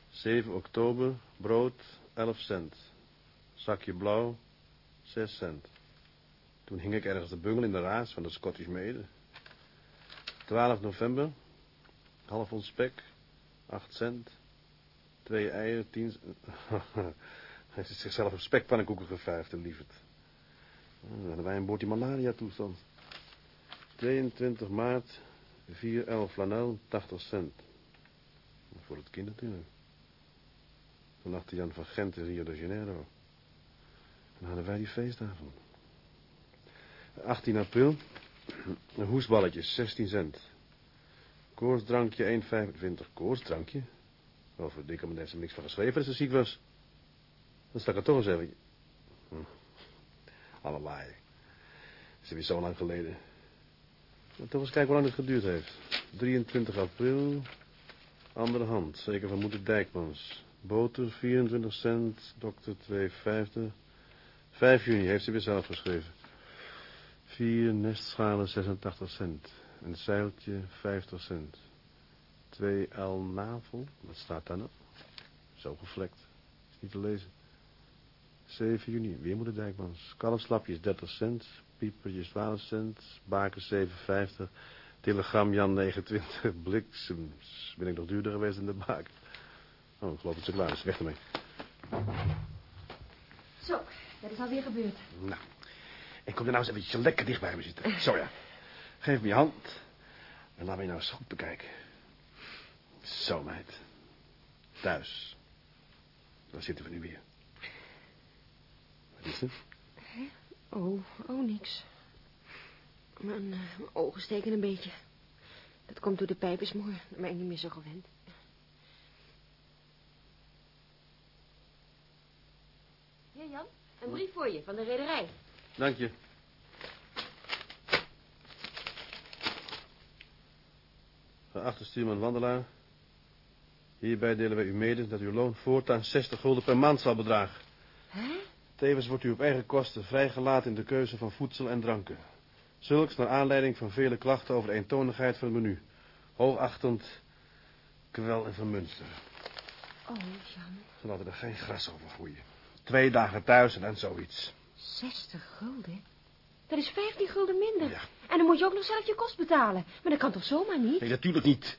7 oktober, brood, 11 cent. Zakje blauw, 6 cent. Toen hing ik ergens te bungelen in de raas van de Scottish Mede. 12 november, half ons spek, 8 cent. Twee eieren, 10 cent. [laughs] Hij heeft zichzelf op spekpannenkoeken de lieverd. Dan hadden wij een boordje malaria-toestand. 22 maart, 411 flanel, 80 cent. Voor het kind natuurlijk. Toen lag Jan van Gent in Rio de Janeiro. Dan hadden wij die feestavond. 18 april. Een hoesballetje, 16 cent. Koortsdrankje, 1,25. Koortsdrankje? Wel, voor dikke mensen hem niks van geschreven dat ze ziek was. Dan stak er toch eens even. Hm. Alle laai. is weer zo lang geleden. Maar toch eens kijken hoe lang het geduurd heeft. 23 april. Andere hand, zeker van moeder Dijkmans. Boter, 24 cent. Dokter, 2,50. 5 juni heeft ze weer zelf geschreven. Vier nestschalen, 86 cent. Een zeiltje, 50 cent. 2L navel. Wat staat daar nou? Zo gevlekt. Is niet te lezen. 7 juni, weer moet de Dijkmans. Kalfslapjes 30 cent, piepertjes 12 cent, bakers 57, telegram Jan 29, [laughs] bliksems. Ben ik nog duurder geweest in de baak. Oh, ik geloof dat ze klaar is. Weg ermee. Zo, dat is alweer gebeurd. Nou, ik kom er nou eens eventjes lekker dicht bij me zitten. Zo ja. Geef me je hand. En laat me je nou eens goed bekijken. Zo, meid. Thuis. Daar zitten we nu weer. Oh, oh, niks. Mijn, eh, mijn ogen steken een beetje. Dat komt door de pijpensmoor. Daar ben ik niet meer zo gewend. Hier, Jan. Een brief voor je, van de rederij. Dank je. Geachte stuurman Wandelaar. Hierbij delen wij u mede dat uw loon voortaan 60 gulden per maand zal bedragen. Hè? Tevens wordt u op eigen kosten vrijgelaten in de keuze van voedsel en dranken. Zulks naar aanleiding van vele klachten over de eentonigheid van het menu. Hoogachtend Kwel en Van Münster. Oh, Jan. Ze laten er geen gras over groeien. Twee dagen thuis en dan zoiets. 60 gulden? Dat is 15 gulden minder. En dan moet je ook nog zelf je kost betalen. Maar dat kan toch zomaar niet? Nee, natuurlijk niet.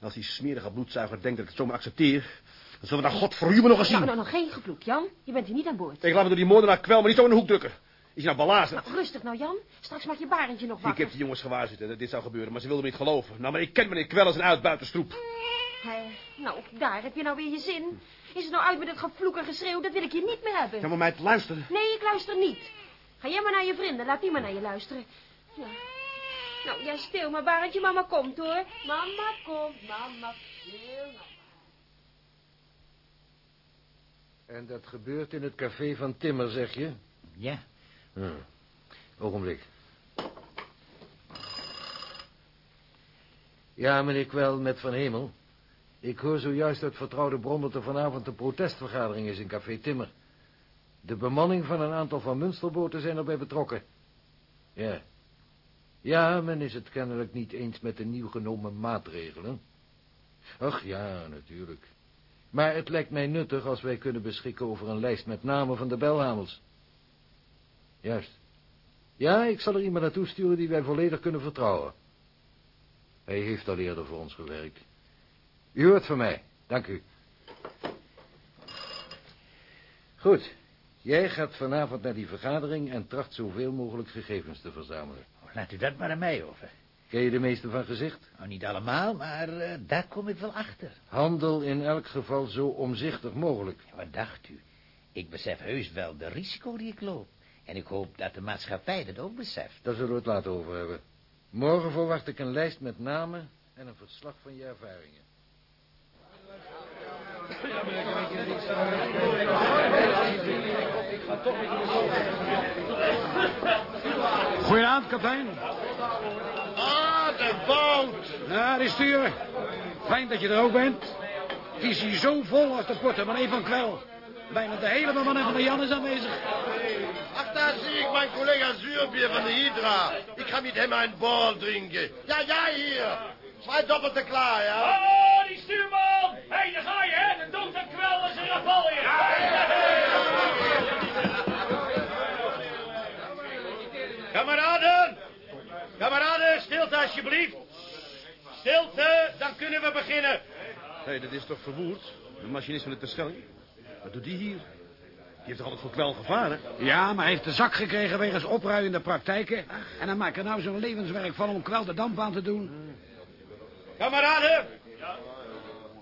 Als die smerige bloedzuiger denkt dat ik het zomaar accepteer... dan zullen we dan God voor u nog eens zien. Nou, nou, nog geen gevloek, Jan. Je bent hier niet aan boord. Ik laat me door die moordenaar kwel, maar niet zo in de hoek drukken. Is je nou belazerd? Nou, rustig nou, Jan. Straks maak je barentje nog Ik wakker. heb die jongens gewaarschuwd dat dit zou gebeuren, maar ze wilden me niet geloven. Nou, maar ik ken meneer Kwel als een uitbuiterstroep. Eh, nou, daar heb je nou weer je zin. Is het nou uit met het gevloek en geschreeuw? Dat wil ik hier niet meer hebben. Ja, maar meid, luisteren. Nee, ik luister niet. Ga jij maar naar je vrienden. Laat die maar naar je luisteren. Ja. Nou, jij stil maar, Barentje. Mama komt, hoor. Mama komt, mama. Stil nou. En dat gebeurt in het café van Timmer, zeg je? Ja. Hm. Ogenblik. Ja, meneer Kwel, met Van Hemel. Ik hoor zojuist uit vertrouwde bron dat er vanavond een protestvergadering is in café Timmer. De bemanning van een aantal van Münsterboten zijn erbij betrokken. Ja. Ja, men is het kennelijk niet eens met de nieuw genomen maatregelen. Ach ja, natuurlijk. Maar het lijkt mij nuttig als wij kunnen beschikken over een lijst met namen van de belhamels. Juist. Ja, ik zal er iemand naartoe sturen die wij volledig kunnen vertrouwen. Hij heeft al eerder voor ons gewerkt. U hoort van mij. Dank u. Goed. Jij gaat vanavond naar die vergadering en tracht zoveel mogelijk gegevens te verzamelen. Laat u dat maar aan mij over. Ken je de meeste van gezicht? Nou, niet allemaal, maar eh, daar kom ik wel achter. Handel in elk geval zo omzichtig mogelijk. Wat dacht u? Ik besef heus wel de risico die ik loop. En ik hoop dat de maatschappij dat ook beseft. Daar zullen we het later over hebben. Morgen verwacht ik een lijst met namen en een verslag van je ervaringen. Goedenavond, kapitein. De boot. Ja, die sturen. Fijn dat je er ook bent. Het is hier zo vol als de portemonnee van kwel. Bijna de hele bemanning van de Jan is aanwezig. Ach, daar zie ik mijn collega Zuurbier van de Hydra. Ik ga met hem een bal drinken. Ja, ja, hier. Twee doppelte klaar, ja? Oh, die stuurman! Hé, hey, daar ga je, hè? De dood en kwel is een rapalje. Kameraden! Kameraden, stilte alsjeblieft. Stilte, dan kunnen we beginnen. Hé, hey, dat is toch verwoerd? De machinist van de Terschelling? Wat doet die hier? Die heeft toch altijd voor kwel gevaren? Ja, maar hij heeft de zak gekregen wegens opruiende praktijken. En dan maakt er nou zo'n levenswerk van om kwel de damp aan te doen. Kameraden!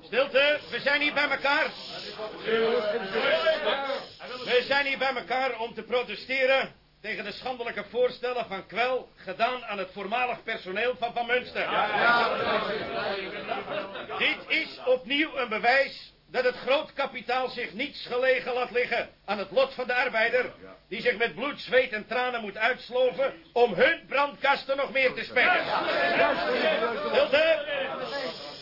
Stilte, we zijn hier bij elkaar. We zijn hier bij elkaar om te protesteren tegen de schandelijke voorstellen van kwel gedaan aan het voormalig personeel van Van Munster. Dit is opnieuw een bewijs dat het grootkapitaal zich niets gelegen laat liggen aan het lot van de arbeider, die zich met bloed, zweet en tranen moet uitsloven om hun brandkasten nog meer te spekken. Stilte!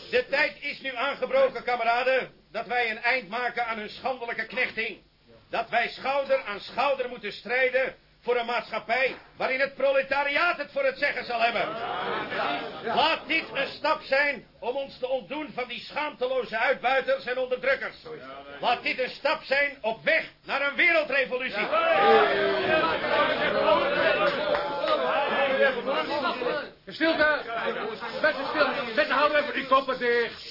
De tijd is nu aangebroken, kameraden, dat wij een eind maken aan hun schandelijke knechting. Dat wij schouder aan schouder moeten strijden voor een maatschappij waarin het proletariaat het voor het zeggen zal hebben. Laat dit een stap zijn om ons te ontdoen van die schaamteloze uitbuiters en onderdrukkers. Laat dit een stap zijn op weg naar een wereldrevolutie. Stilte! Mensen stil! Mensen houden even die koppen dicht!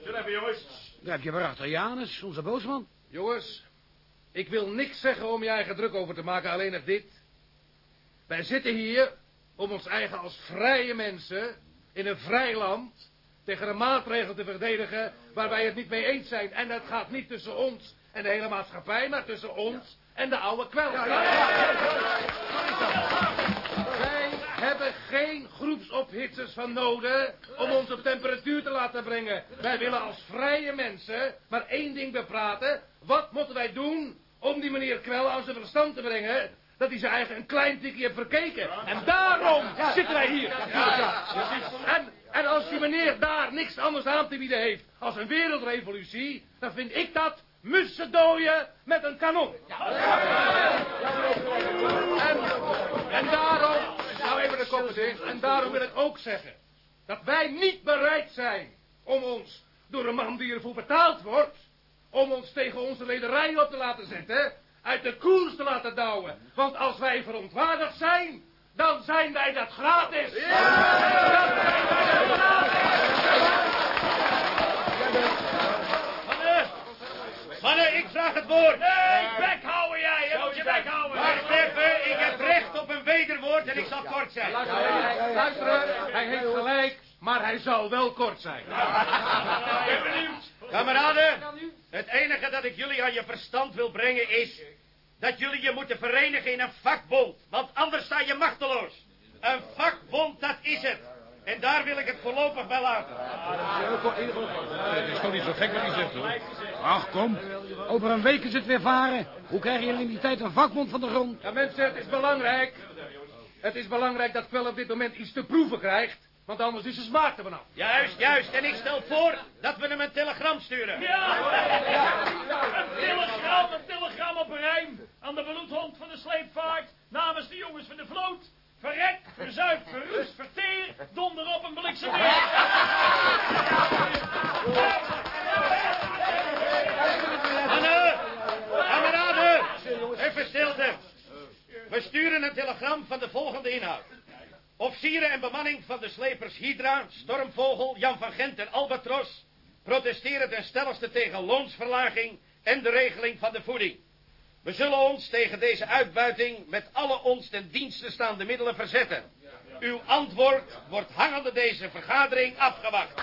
Stil even, jongens. Daar heb je waarachter Janus, onze boosman. Jongens, ik wil niks zeggen om je eigen druk over te maken, alleen nog dit. Wij zitten hier om ons eigen als vrije mensen in een vrij land tegen een maatregel te verdedigen waar wij het niet mee eens zijn. En dat gaat niet tussen ons en de hele maatschappij, maar tussen ons en de oude kwel. Wij hebben geen groepsophitsers van nodig om ons op temperatuur te laten brengen. Wij willen als vrije mensen maar één ding bepraten. Wat moeten wij doen om die meneer Kwel aan zijn verstand te brengen... dat hij zijn eigen een klein tikje heeft verkeken. En daarom zitten wij hier. En, en als die meneer daar niks anders aan te bieden heeft als een wereldrevolutie... dan vind ik dat mussen dooien met een kanon. En, en daarom, nou even de koppen dicht, en daarom wil ik ook zeggen... dat wij niet bereid zijn om ons door een man die ervoor betaald wordt... om ons tegen onze lederij op te laten zetten... uit de koers te laten douwen. Want als wij verontwaardigd zijn, dan zijn wij dat gratis. Dan zijn wij dat Mannen, mannen, ik vraag het woord. Nee, bek houden jij, je moet je bek houden. Wacht even, ik heb recht op een wederwoord en ik zal kort zijn. Luisteren, hij heeft gelijk, maar hij zal wel kort zijn. Ik ben benieuwd. Kameraden, het enige dat ik jullie aan je verstand wil brengen is... dat jullie je moeten verenigen in een vakbond, want anders sta je machteloos. Een vakbond, dat is het. En daar wil ik het voorlopig bij laten. Het is toch niet zo gek wat hij zegt, hoor. Ach, kom. Over een week is het weer varen. Hoe krijgen jullie in die tijd een vakbond van de grond? Ja, mensen, het is belangrijk. Het is belangrijk dat Kwel op dit moment iets te proeven krijgt. Want anders is zijn smaak er vanaf. Juist, juist. En ik stel voor dat we hem een telegram sturen. Ja, een telegram, een telegram op een rijm. Aan de bloedhond van de sleepvaart. Namens de jongens van de vloot. Verrek, verzuip, verrust, verteer. Donder op een bliksemweer. Mannen, kameraden, even stilte. We sturen een telegram van de volgende inhoud. Officieren en bemanning van de slepers Hydra, Stormvogel, Jan van Gent en Albatros... protesteren ten stelligste tegen loonsverlaging en de regeling van de voeding. We zullen ons tegen deze uitbuiting met alle ons ten dienste staande middelen verzetten. Uw antwoord wordt hangende deze vergadering afgewacht.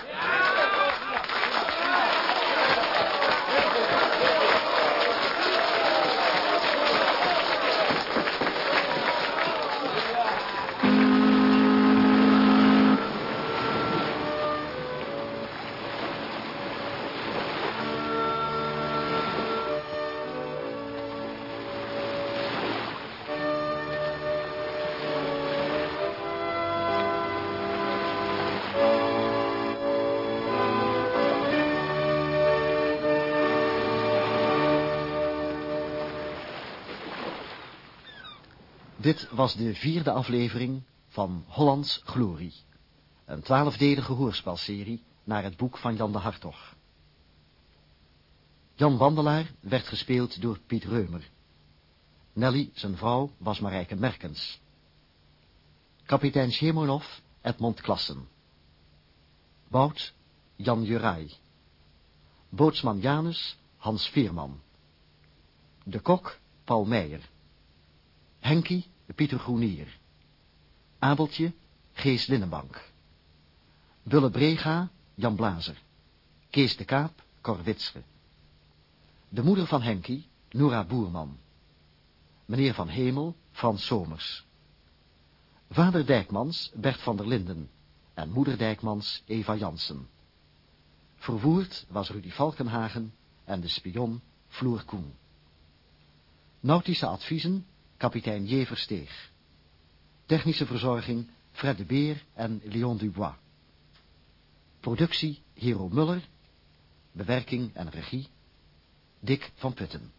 Dit was de vierde aflevering van Hollands Glorie. Een twaalfdelige hoorspelserie naar het boek van Jan de Hartog. Jan Wandelaar werd gespeeld door Piet Reumer. Nelly, zijn vrouw, was Marijke Merkens. Kapitein Shemonov, Edmond Klassen. Bout, Jan Juraj. Bootsman Janus, Hans Veerman. De kok, Paul Meijer. Henkie, Pieter Groenier. Abeltje, Gees Linnenbank. Bulle Brega, Jan Blazer. Kees de Kaap, Cor Witsche. De moeder van Henkie, Nora Boerman. Meneer van Hemel, Frans Somers. Vader Dijkmans, Bert van der Linden. En moeder Dijkmans, Eva Jansen. Vervoerd was Rudy Valkenhagen en de spion Floer Koen. Nautische adviezen, kapitein J. Versteeg. Technische verzorging, Fred de Beer en Leon Dubois. Productie, Hero Muller. Bewerking en regie, Dick van Putten.